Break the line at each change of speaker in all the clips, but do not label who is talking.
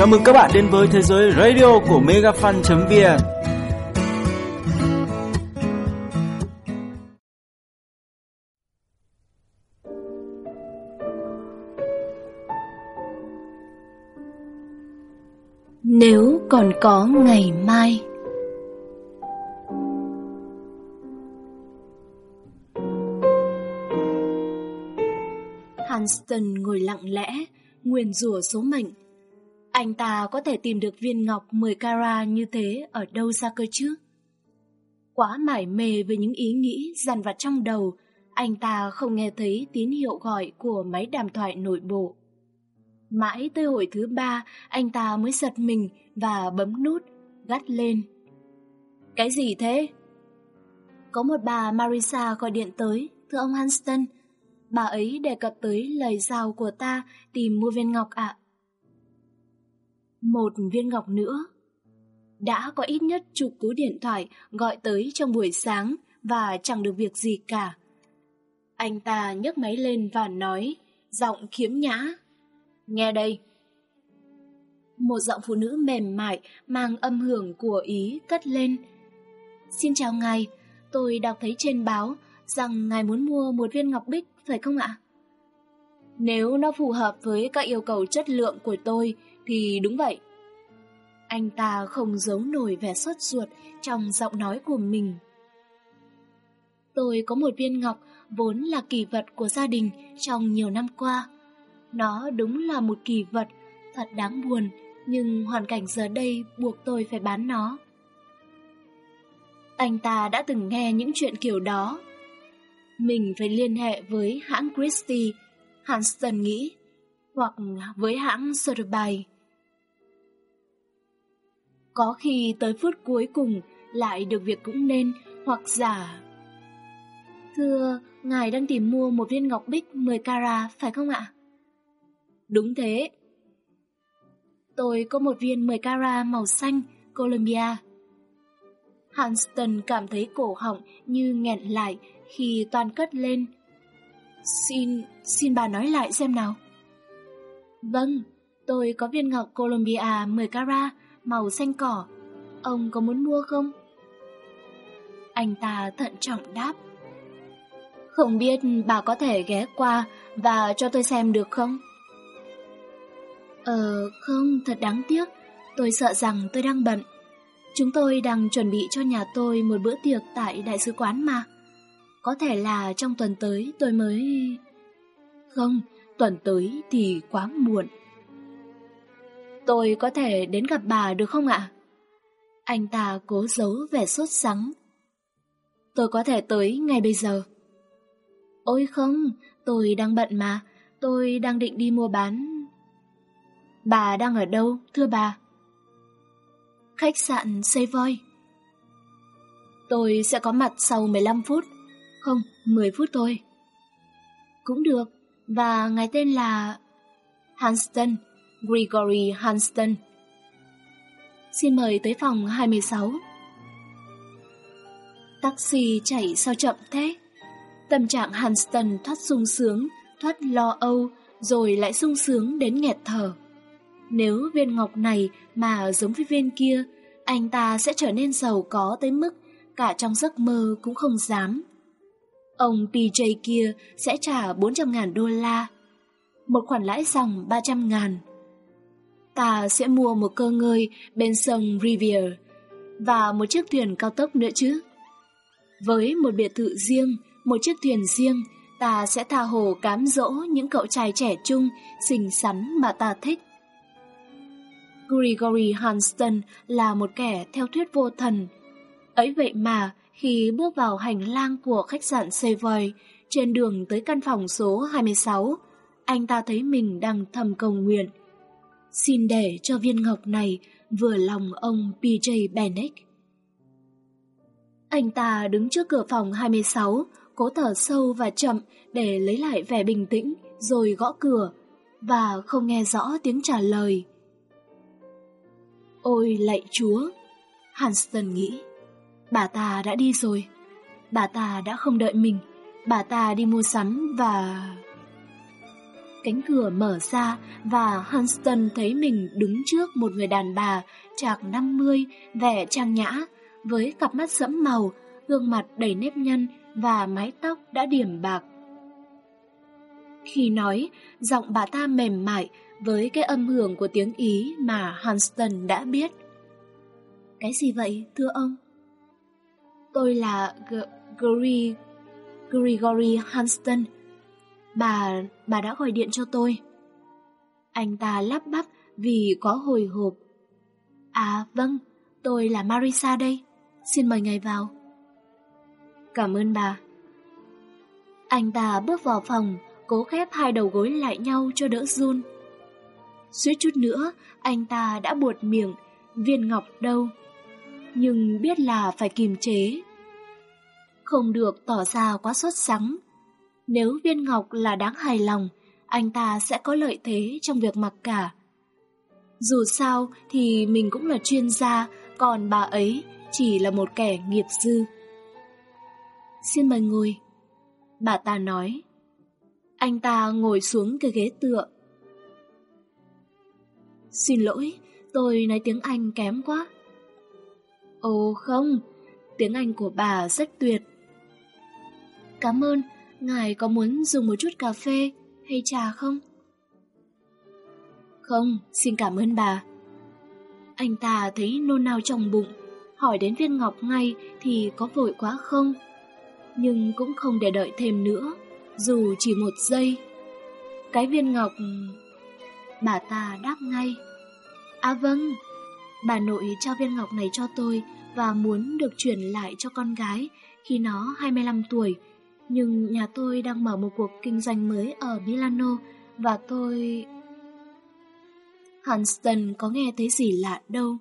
Chào mừng các bạn đến với thế giới radio của megafan.vn
Nếu còn có ngày mai Hanston ngồi lặng lẽ, nguyền rủa số mệnh. Anh ta có thể tìm được viên ngọc 10 carat như thế ở đâu ra cơ chứ? Quá mải mê với những ý nghĩ dằn vặt trong đầu, anh ta không nghe thấy tín hiệu gọi của máy đàm thoại nội bộ. Mãi tới hồi thứ ba, anh ta mới giật mình và bấm nút, gắt lên. Cái gì thế? Có một bà Marisa gọi điện tới, thưa ông Hanston. Bà ấy đề cập tới lời giao của ta tìm mua viên ngọc ạ. Một viên ngọc nữa. Đã có ít nhất chục cú điện thoại gọi tới trong buổi sáng và chẳng được việc gì cả. Anh ta nhấc máy lên và nói, giọng khiếm nhã. Nghe đây. Một giọng phụ nữ mềm mại mang âm hưởng của Ý cất lên. Xin chào ngài, tôi đọc thấy trên báo rằng ngài muốn mua một viên ngọc bích, phải không ạ? Nếu nó phù hợp với các yêu cầu chất lượng của tôi thì đúng vậy. Anh ta không giấu nổi vẻ sốt ruột trong giọng nói của mình. Tôi có một viên ngọc vốn là kỳ vật của gia đình trong nhiều năm qua. Nó đúng là một kỳ vật, thật đáng buồn, nhưng hoàn cảnh giờ đây buộc tôi phải bán nó. Anh ta đã từng nghe những chuyện kiểu đó. Mình phải liên hệ với hãng Christie, Hanston nghĩ, hoặc với hãng Sotheby. Có khi tới phút cuối cùng lại được việc cũng nên, hoặc giả. Thưa, ngài đang tìm mua một viên ngọc bích 10 carat, phải không ạ? Đúng thế. Tôi có một viên 10 carat màu xanh, Columbia. Hanston cảm thấy cổ họng như nghẹn lại khi toàn cất lên. Xin, xin bà nói lại xem nào. Vâng, tôi có viên ngọc Columbia 10 carat, màu xanh cỏ. Ông có muốn mua không? Anh ta thận trọng đáp. Không biết bà có thể ghé qua và cho tôi xem được không? Ờ, không, thật đáng tiếc. Tôi sợ rằng tôi đang bận. Chúng tôi đang chuẩn bị cho nhà tôi một bữa tiệc tại đại sứ quán mà. Có thể là trong tuần tới tôi mới... Không, tuần tới thì quá muộn. Tôi có thể đến gặp bà được không ạ? Anh ta cố giấu vẻ sốt sắng. Tôi có thể tới ngay bây giờ. Ôi không, tôi đang bận mà, tôi đang định đi mua bán. Bà đang ở đâu, thưa bà? Khách sạn Savoy. Tôi sẽ có mặt sau 15 phút. Không, 10 phút thôi. Cũng được, và ngài tên là... Hanston, Gregory Hanston. Xin mời tới phòng 26. Taxi chạy sao chậm thế? Tâm trạng Hanston thoát sung sướng, thoát lo âu, rồi lại sung sướng đến nghẹt thở. Nếu viên ngọc này mà giống với viên kia, anh ta sẽ trở nên giàu có tới mức cả trong giấc mơ cũng không dám. Ông PJ kia sẽ trả 400.000 đô la, một khoản lãi dòng 300.000. Ta sẽ mua một cơ ngơi bên sông Rivier và một chiếc thuyền cao tốc nữa chứ. Với một biệt thự riêng, một chiếc thuyền riêng, ta sẽ tha hồ cám dỗ những cậu trai trẻ trung, xinh xắn mà ta thích. Gregory Hanston là một kẻ theo thuyết vô thần. Ấy vậy mà, khi bước vào hành lang của khách sạn Savoy, trên đường tới căn phòng số 26, anh ta thấy mình đang thầm cầu nguyện. Xin để cho viên ngọc này vừa lòng ông PJ Bennett. Anh ta đứng trước cửa phòng 26, cố thở sâu và chậm để lấy lại vẻ bình tĩnh, rồi gõ cửa, và không nghe rõ tiếng trả lời. Ôi lạy chúa! Hanston nghĩ. Bà ta đã đi rồi. Bà ta đã không đợi mình. Bà ta đi mua sắm và... Cánh cửa mở ra và Hunston thấy mình đứng trước một người đàn bà chạc 50, vẻ trang nhã, với cặp mắt sẫm màu, gương mặt đầy nếp nhăn và mái tóc đã điểm bạc. Khi nói, giọng bà ta mềm mại với cái âm hưởng của tiếng Ý mà Hunston đã biết. Cái gì vậy, thưa ông? Tôi là G Gary... Gregory Hunston. Bà... bà đã gọi điện cho tôi. Anh ta lắp bắp vì có hồi hộp. À vâng, tôi là Marisa đây. Xin mời ngài vào. Cảm ơn bà. Anh ta bước vào phòng, cố khép hai đầu gối lại nhau cho đỡ run. Suýt chút nữa, anh ta đã buột miệng, viên ngọc đâu. Nhưng biết là phải kiềm chế. Không được tỏ ra quá sốt sắng. Nếu viên ngọc là đáng hài lòng, anh ta sẽ có lợi thế trong việc mặc cả. Dù sao thì mình cũng là chuyên gia, còn bà ấy chỉ là một kẻ nghiệp dư. Xin mời ngồi. Bà ta nói. Anh ta ngồi xuống cái ghế tựa. Xin lỗi, tôi nói tiếng Anh kém quá. Ồ không, tiếng Anh của bà rất tuyệt. Cảm ơn, ngài có muốn dùng một chút cà phê hay trà không? Không, xin cảm ơn bà. Anh ta thấy nôn nao trong bụng, hỏi đến viên ngọc ngay thì có vội quá không? Nhưng cũng không để đợi thêm nữa, dù chỉ một giây. Cái viên ngọc... Bà ta đáp ngay. À vâng, bà nội trao viên ngọc này cho tôi và muốn được chuyển lại cho con gái khi nó 25 tuổi. Nhưng nhà tôi đang mở một cuộc kinh doanh mới ở Milano và tôi... Hanston có nghe thấy gì lạ đâu.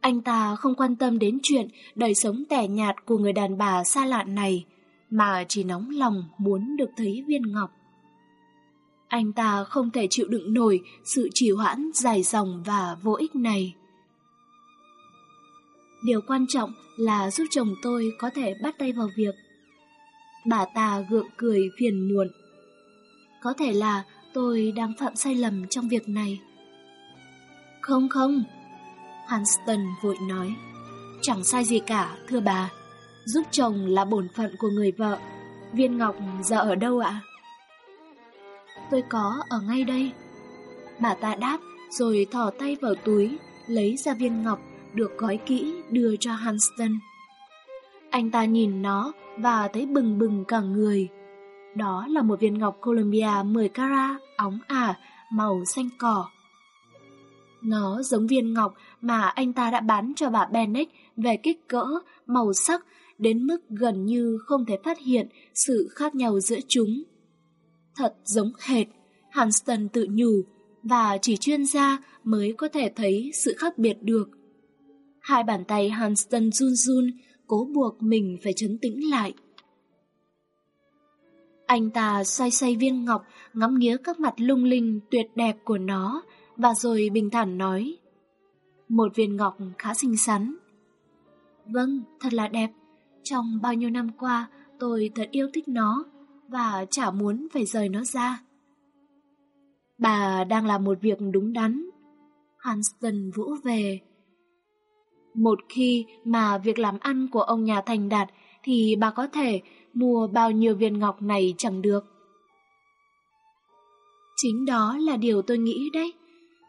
Anh ta không quan tâm đến chuyện đời sống tẻ nhạt của người đàn bà xa lạ này, mà chỉ nóng lòng muốn được thấy viên ngọc. Anh ta không thể chịu đựng nổi sự trì hoãn dài dòng và vô ích này. Điều quan trọng là giúp chồng tôi có thể bắt tay vào việc. Bà ta gượng cười phiền muộn. Có thể là tôi đang phạm sai lầm trong việc này. Không không, Hanston vội nói. Chẳng sai gì cả, thưa bà. Giúp chồng là bổn phận của người vợ. Viên ngọc giờ ở đâu ạ? Tôi có ở ngay đây. Bà ta đáp rồi thò tay vào túi, lấy ra viên ngọc được gói kỹ đưa cho Hanston. Anh ta nhìn nó và thấy bừng bừng cả người. Đó là một viên ngọc Columbia 10 carat óng ả, màu xanh cỏ. Nó giống viên ngọc mà anh ta đã bán cho bà Bennett về kích cỡ, màu sắc đến mức gần như không thể phát hiện sự khác nhau giữa chúng. Thật giống hệt, Hanston tự nhủ, và chỉ chuyên gia mới có thể thấy sự khác biệt được. Hai bàn tay Hanston run run, cố buộc mình phải chấn tĩnh lại. Anh ta xoay xoay viên ngọc, ngắm nghía các mặt lung linh tuyệt đẹp của nó, và rồi bình thản nói. Một viên ngọc khá xinh xắn. Vâng, thật là đẹp. Trong bao nhiêu năm qua, tôi thật yêu thích nó và chả muốn phải rời nó ra. Bà đang làm một việc đúng đắn. Hanston vũ về. Một khi mà việc làm ăn của ông nhà thành đạt thì bà có thể mua bao nhiêu viên ngọc này chẳng được. Chính đó là điều tôi nghĩ đấy.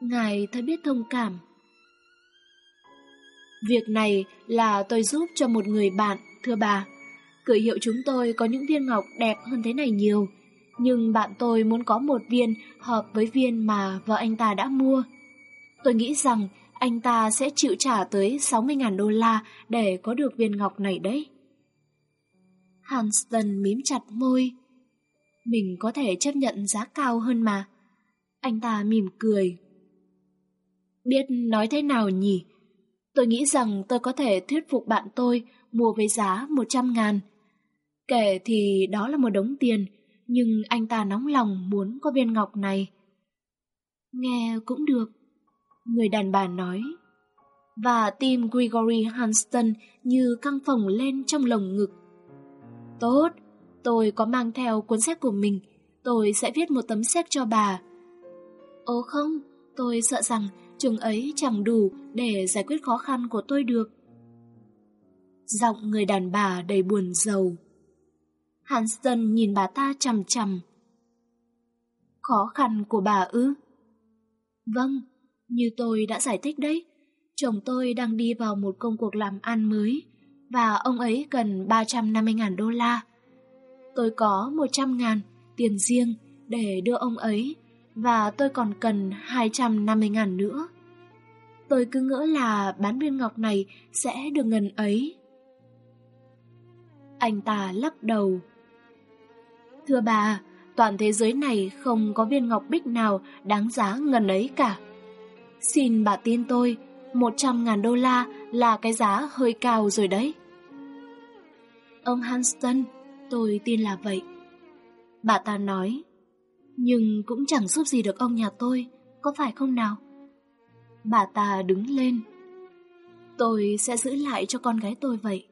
Ngài thật biết thông cảm. Việc này là tôi giúp cho một người bạn, thưa bà. Cửa hiệu chúng tôi có những viên ngọc đẹp hơn thế này nhiều, nhưng bạn tôi muốn có một viên hợp với viên mà vợ anh ta đã mua. Tôi nghĩ rằng anh ta sẽ chịu trả tới 60.000 đô la để có được viên ngọc này đấy. Hanston mím chặt môi. Mình có thể chấp nhận giá cao hơn mà. Anh ta mỉm cười. Biết nói thế nào nhỉ? Tôi nghĩ rằng tôi có thể thuyết phục bạn tôi mua với giá 100 ngàn. Kể thì đó là một đống tiền, nhưng anh ta nóng lòng muốn có viên ngọc này. Nghe cũng được, người đàn bà nói. Và tim Gregory Hanston như căng phồng lên trong lồng ngực. Tốt, tôi có mang theo cuốn sách của mình, tôi sẽ viết một tấm séc cho bà. Ồ không, tôi sợ rằng chừng ấy chẳng đủ để giải quyết khó khăn của tôi được. Giọng người đàn bà đầy buồn rầu. Hanston nhìn bà ta chằm chằm. Khó khăn của bà ư? Vâng, như tôi đã giải thích đấy. Chồng tôi đang đi vào một công cuộc làm ăn mới và ông ấy cần 350.000 đô la. Tôi có 100.000 tiền riêng để đưa ông ấy và tôi còn cần 250.000 nữa. Tôi cứ ngỡ là bán viên ngọc này sẽ được ngần ấy. Anh ta lắc đầu. Thưa bà, toàn thế giới này không có viên ngọc bích nào đáng giá ngần ấy cả. Xin bà tin tôi, 100.000 đô la là cái giá hơi cao rồi đấy. Ông Hanston, tôi tin là vậy. Bà ta nói, nhưng cũng chẳng giúp gì được ông nhà tôi, có phải không nào? Bà ta đứng lên. Tôi sẽ giữ lại cho con gái tôi vậy.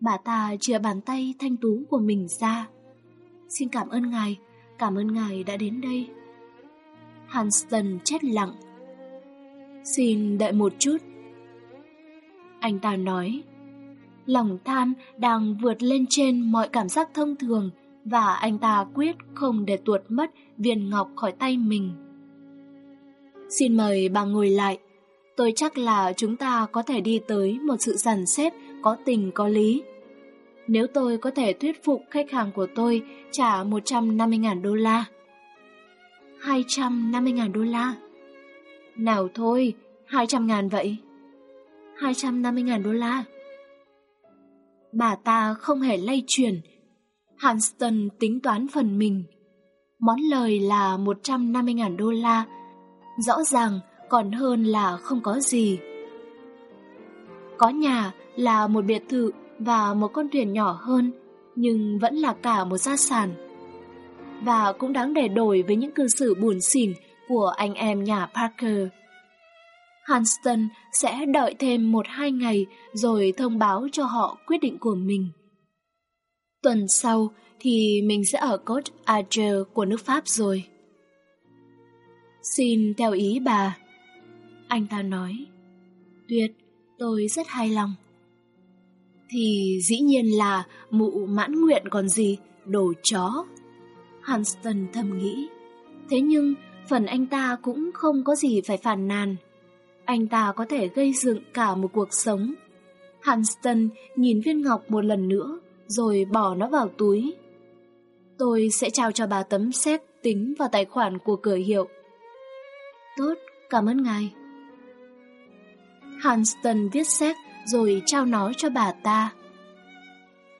Bà ta chia bàn tay thanh tú của mình ra. Xin cảm ơn ngài, cảm ơn ngài đã đến đây. Hanson chết lặng. Xin đợi một chút. Anh ta nói, lòng tham đang vượt lên trên mọi cảm giác thông thường và anh ta quyết không để tuột mất viên ngọc khỏi tay mình. Xin mời bà ngồi lại. Tôi chắc là chúng ta có thể đi tới một sự dàn xếp có tình có lý. Nếu tôi có thể thuyết phục khách hàng của tôi trả 150.000 đô la. 250.000 đô la. Nào thôi, 200.000 vậy. 250.000 đô la. Bà ta không hề lay chuyển. Hanston tính toán phần mình. Món lời là 150.000 đô la. Rõ ràng còn hơn là không có gì. Có nhà là một biệt thự và một con thuyền nhỏ hơn, nhưng vẫn là cả một gia sản. Và cũng đáng để đổi với những cư xử buồn xỉn của anh em nhà Parker. Hanston sẽ đợi thêm một hai ngày rồi thông báo cho họ quyết định của mình. Tuần sau thì mình sẽ ở Côte d'Azur của nước Pháp rồi. Xin theo ý bà. Anh ta nói. Tuyệt, tôi rất hài lòng. Thì dĩ nhiên là mụ mãn nguyện còn gì, đồ chó. Hanston thầm nghĩ. Thế nhưng phần anh ta cũng không có gì phải phản nàn. Anh ta có thể gây dựng cả một cuộc sống. Hanston nhìn viên ngọc một lần nữa, rồi bỏ nó vào túi. Tôi sẽ trao cho bà tấm séc tính vào tài khoản của cửa hiệu. Tốt, cảm ơn ngài. Hanston viết séc rồi trao nó cho bà ta.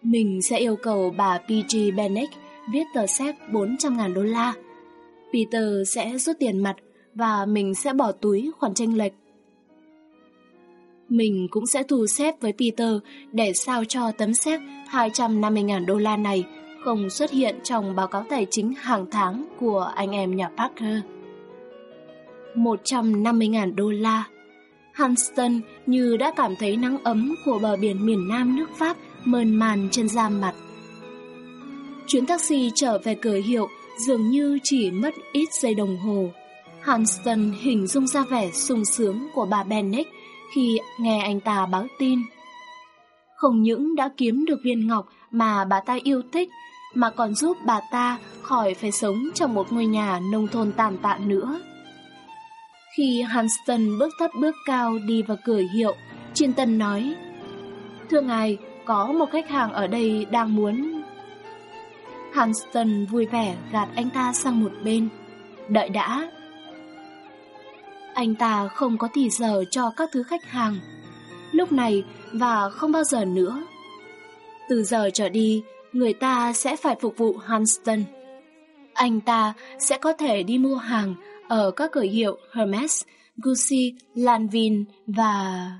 Mình sẽ yêu cầu bà P.G. Bennett viết tờ séc 400.000 đô la. Peter sẽ rút tiền mặt và mình sẽ bỏ túi khoản tranh lệch. Mình cũng sẽ thu xếp với Peter để sao cho tấm séc 250.000 đô la này không xuất hiện trong báo cáo tài chính hàng tháng của anh em nhà Parker. 150.000 đô la Hanston như đã cảm thấy nắng ấm của bờ biển miền Nam nước Pháp mơn màn trên da mặt. Chuyến taxi trở về cửa hiệu dường như chỉ mất ít giây đồng hồ. Hanston hình dung ra vẻ sung sướng của bà Bennick khi nghe anh ta báo tin. Không những đã kiếm được viên ngọc mà bà ta yêu thích, mà còn giúp bà ta khỏi phải sống trong một ngôi nhà nông thôn tàn tạ nữa. Khi Hanston bước thấp bước cao đi vào cửa hiệu, Chinton nói Thưa ngài, có một khách hàng ở đây đang muốn... Hanston vui vẻ gạt anh ta sang một bên. Đợi đã. Anh ta không có tỷ giờ cho các thứ khách hàng. Lúc này và không bao giờ nữa. Từ giờ trở đi, người ta sẽ phải phục vụ Hanston. Anh ta sẽ có thể đi mua hàng ở các cửa hiệu Hermes, Gucci, Lanvin và...